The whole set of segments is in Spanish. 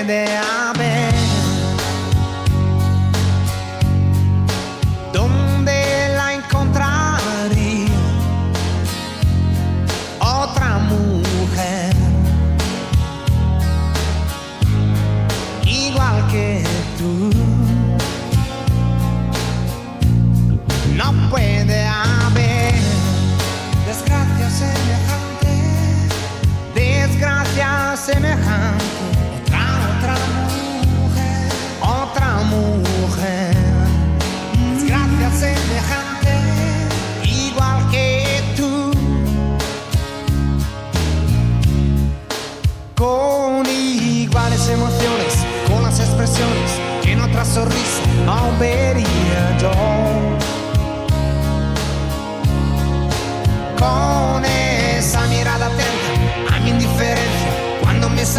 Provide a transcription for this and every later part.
and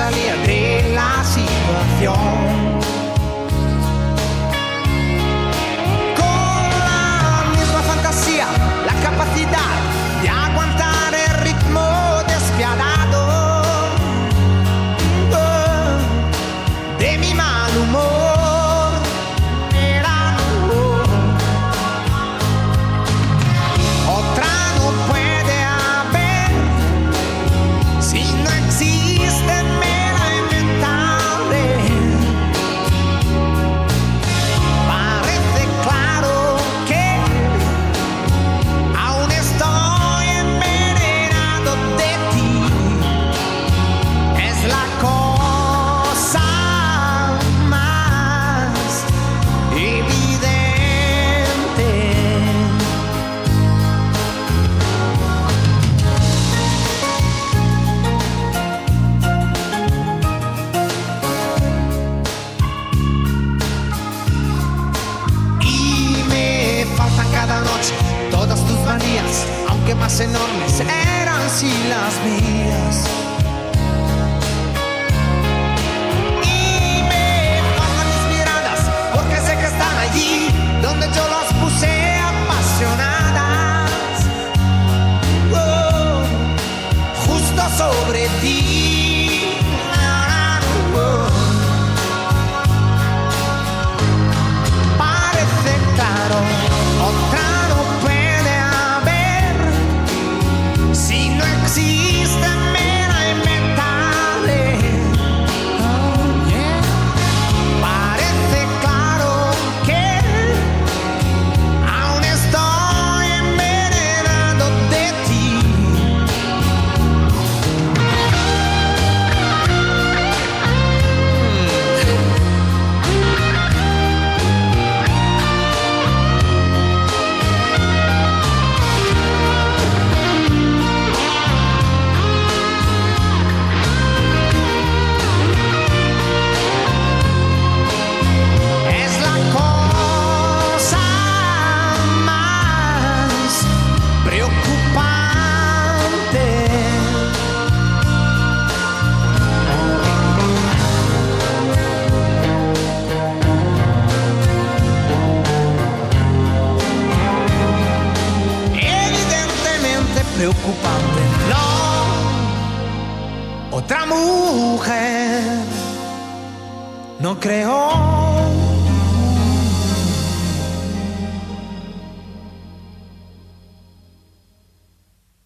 salía de la situación. más enormes eran si las mías. preocupante. No, otra mujer no creo.